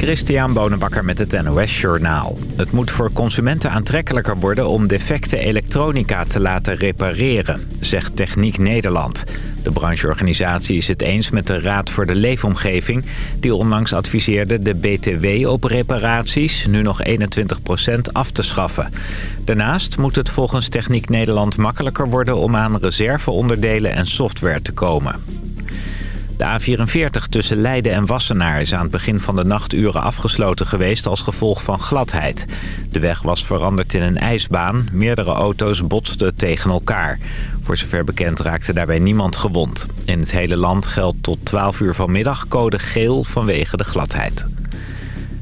Christian Bonenbakker met het NOS Journaal. Het moet voor consumenten aantrekkelijker worden om defecte elektronica te laten repareren, zegt Techniek Nederland. De brancheorganisatie is het eens met de Raad voor de Leefomgeving... die onlangs adviseerde de BTW op reparaties nu nog 21% af te schaffen. Daarnaast moet het volgens Techniek Nederland makkelijker worden om aan reserveonderdelen en software te komen. De A44 tussen Leiden en Wassenaar is aan het begin van de nachturen afgesloten geweest als gevolg van gladheid. De weg was veranderd in een ijsbaan. Meerdere auto's botsten tegen elkaar. Voor zover bekend raakte daarbij niemand gewond. In het hele land geldt tot 12 uur vanmiddag code geel vanwege de gladheid.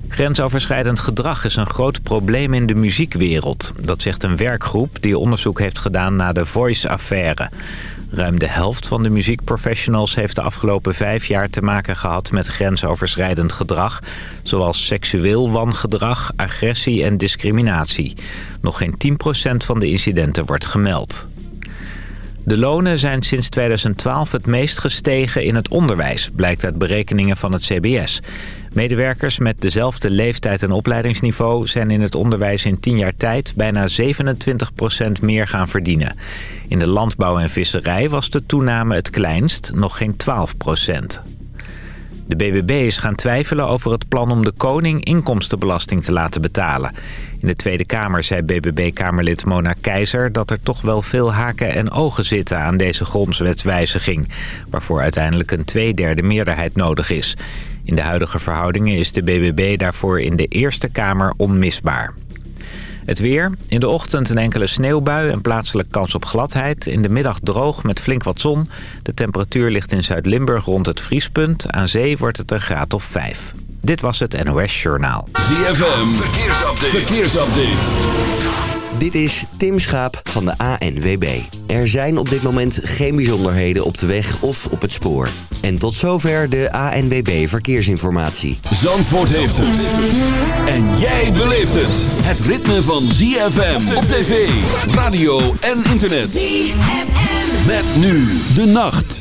Grensoverschrijdend gedrag is een groot probleem in de muziekwereld. Dat zegt een werkgroep die onderzoek heeft gedaan naar de Voice-affaire. Ruim de helft van de muziekprofessionals heeft de afgelopen vijf jaar te maken gehad met grensoverschrijdend gedrag, zoals seksueel wangedrag, agressie en discriminatie. Nog geen 10% van de incidenten wordt gemeld. De lonen zijn sinds 2012 het meest gestegen in het onderwijs, blijkt uit berekeningen van het CBS. Medewerkers met dezelfde leeftijd en opleidingsniveau zijn in het onderwijs in 10 jaar tijd bijna 27% meer gaan verdienen. In de landbouw en visserij was de toename het kleinst, nog geen 12%. De BBB is gaan twijfelen over het plan om de koning inkomstenbelasting te laten betalen. In de Tweede Kamer zei BBB-kamerlid Mona Keizer dat er toch wel veel haken en ogen zitten aan deze grondwetswijziging, waarvoor uiteindelijk een tweederde meerderheid nodig is. In de huidige verhoudingen is de BBB daarvoor in de Eerste Kamer onmisbaar. Het weer. In de ochtend een enkele sneeuwbui en plaatselijk kans op gladheid. In de middag droog met flink wat zon. De temperatuur ligt in Zuid-Limburg rond het vriespunt. Aan zee wordt het een graad of 5. Dit was het NOS Journaal. ZFM. Verkeersupdate. Verkeersupdate. Dit is Tim Schaap van de ANWB. Er zijn op dit moment geen bijzonderheden op de weg of op het spoor. En tot zover de ANWB Verkeersinformatie. Zandvoort heeft het. En jij beleeft het. Het ritme van ZFM op tv, radio en internet. ZFM. Met nu de nacht.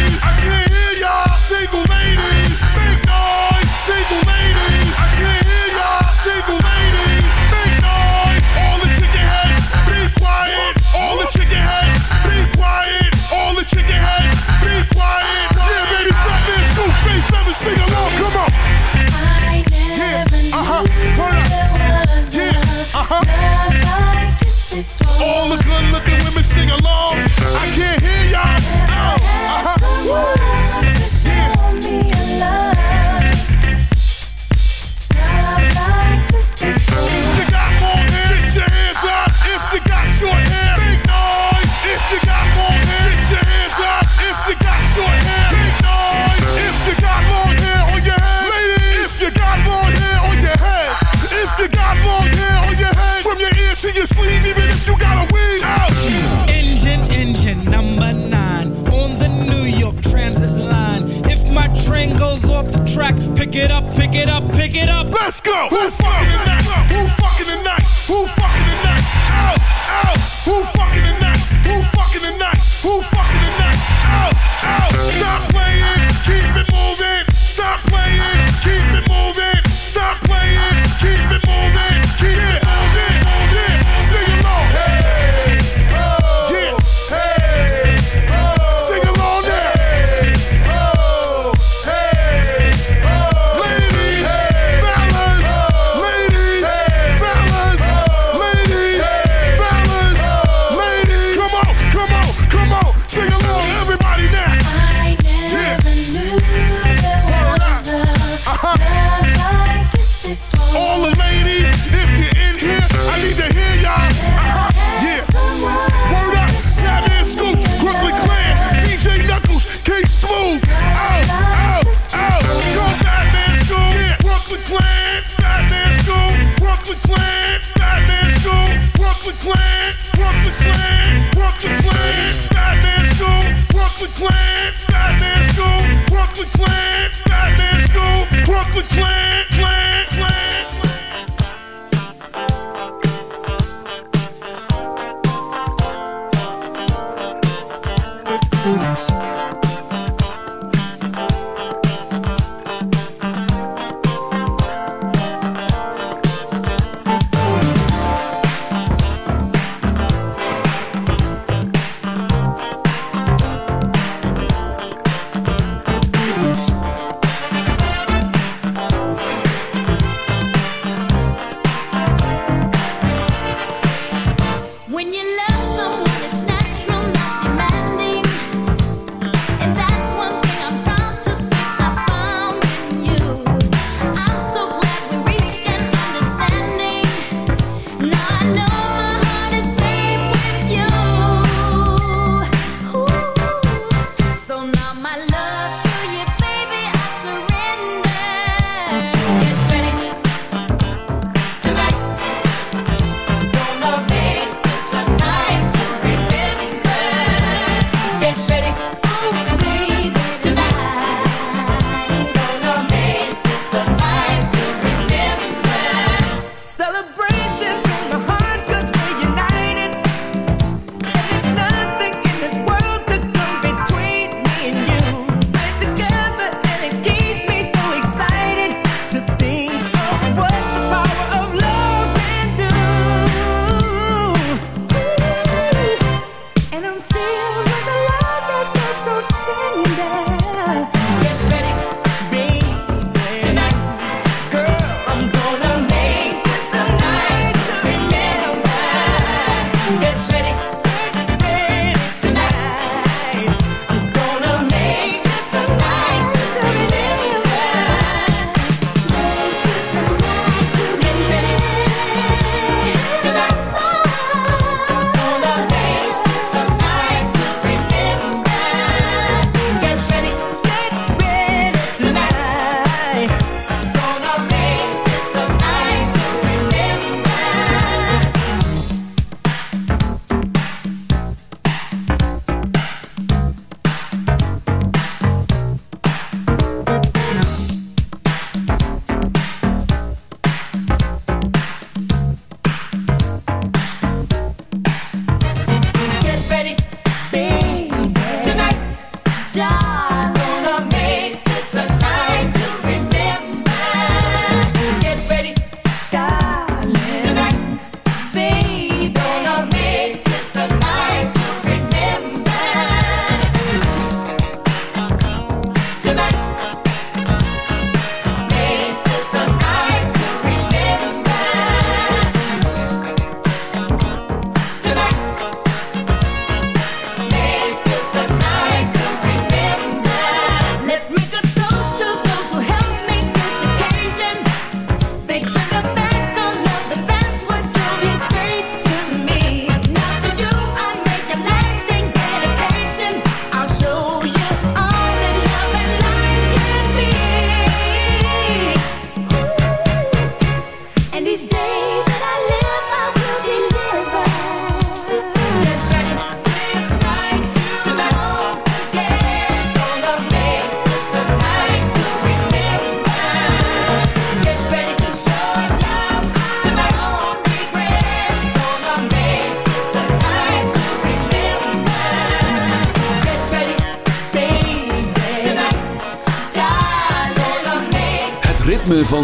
track, pick it up, pick it up, pick it up. Let's go. Who fucking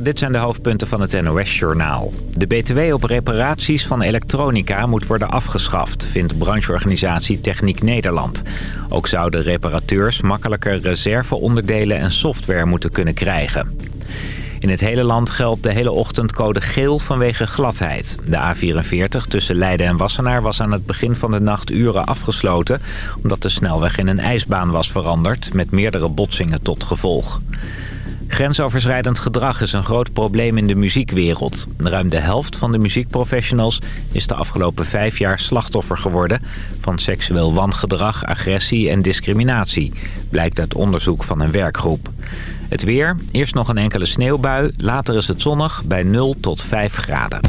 Dit zijn de hoofdpunten van het NOS-journaal. De BTW op reparaties van elektronica moet worden afgeschaft... vindt brancheorganisatie Techniek Nederland. Ook zouden reparateurs makkelijker reserveonderdelen en software moeten kunnen krijgen. In het hele land geldt de hele ochtend code geel vanwege gladheid. De A44 tussen Leiden en Wassenaar was aan het begin van de nacht uren afgesloten... omdat de snelweg in een ijsbaan was veranderd met meerdere botsingen tot gevolg. Grensoverschrijdend gedrag is een groot probleem in de muziekwereld. Ruim de helft van de muziekprofessionals is de afgelopen vijf jaar slachtoffer geworden... van seksueel wangedrag, agressie en discriminatie... blijkt uit onderzoek van een werkgroep. Het weer, eerst nog een enkele sneeuwbui, later is het zonnig bij 0 tot 5 graden.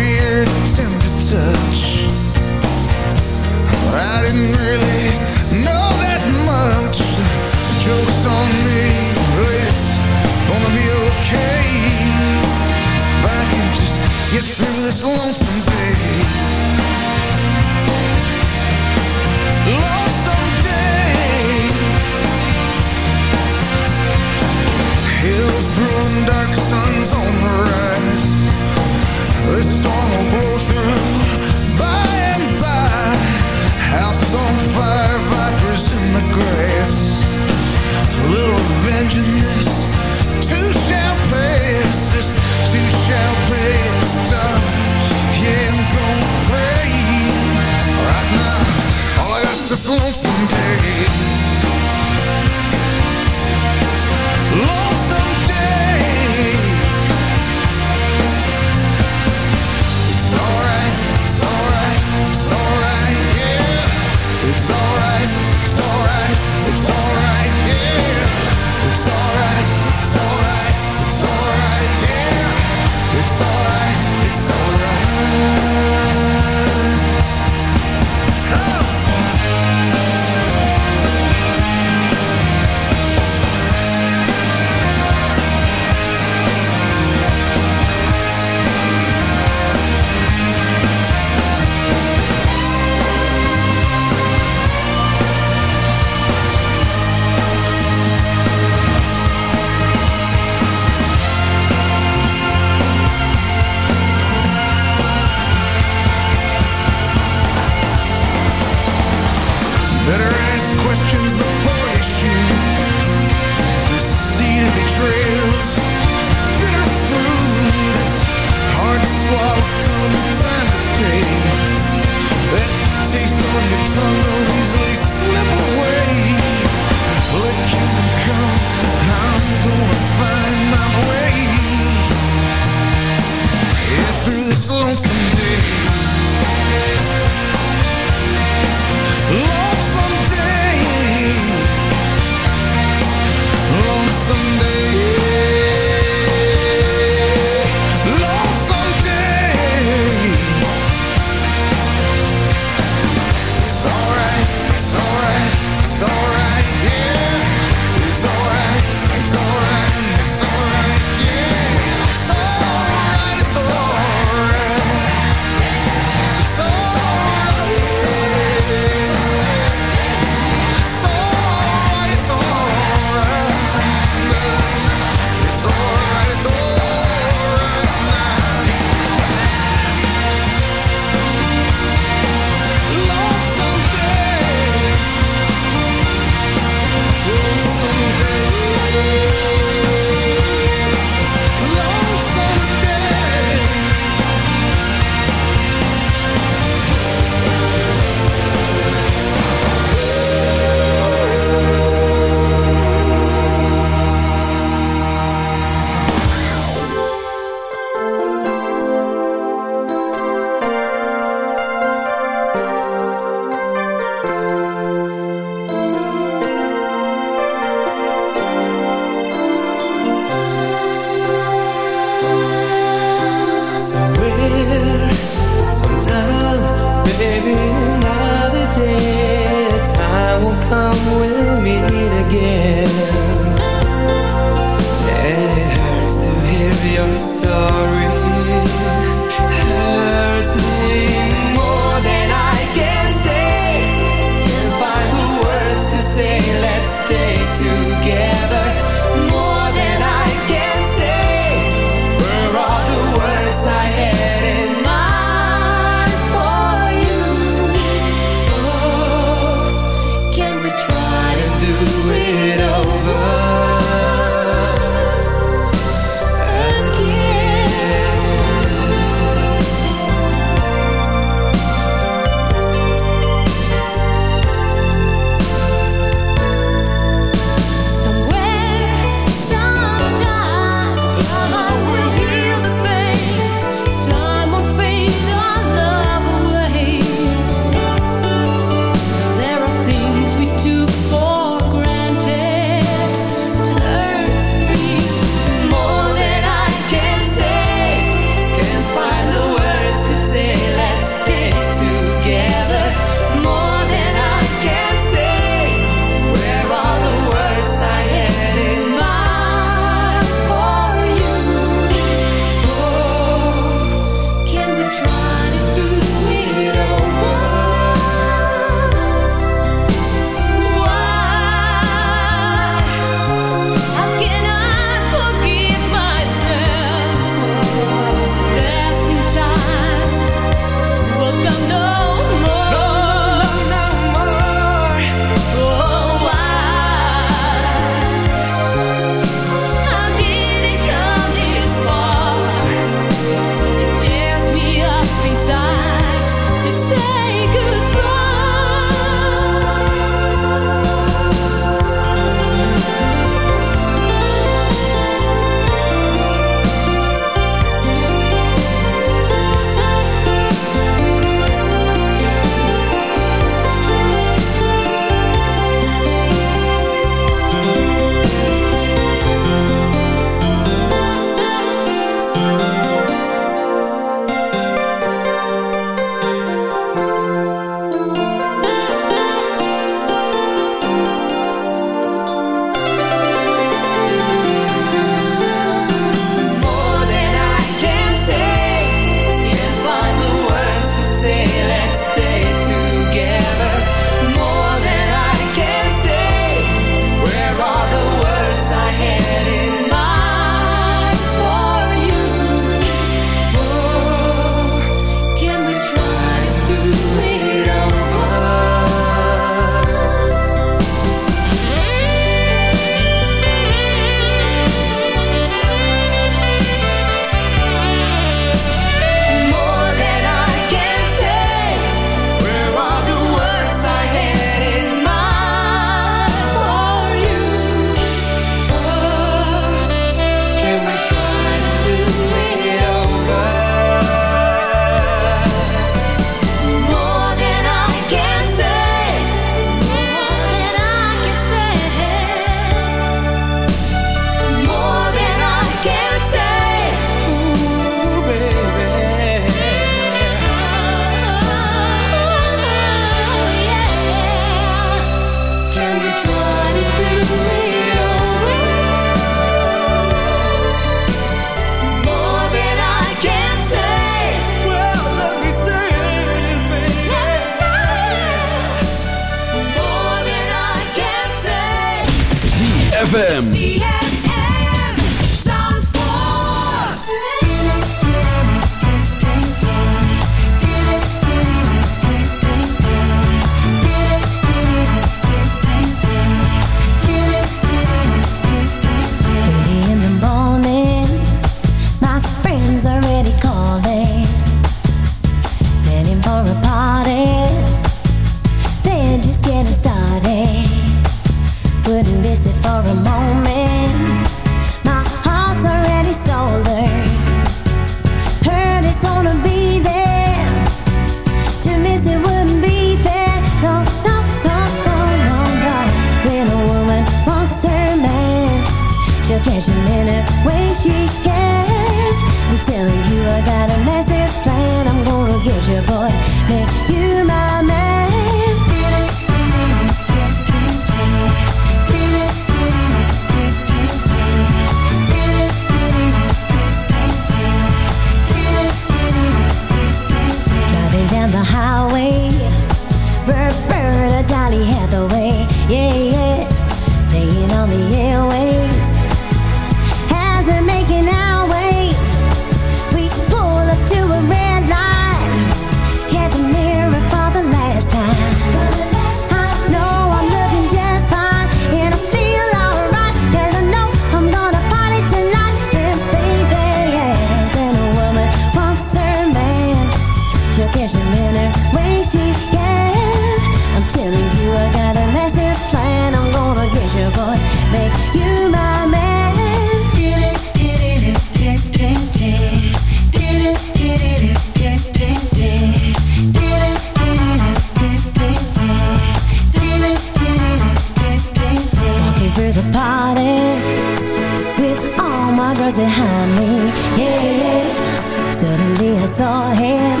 guardrails behind me, yeah. Suddenly I saw him.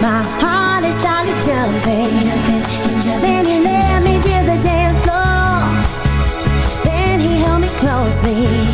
My heart is started jumping, jumping, jumping Then he led me to the dance floor. Then he held me closely.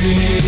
Hey.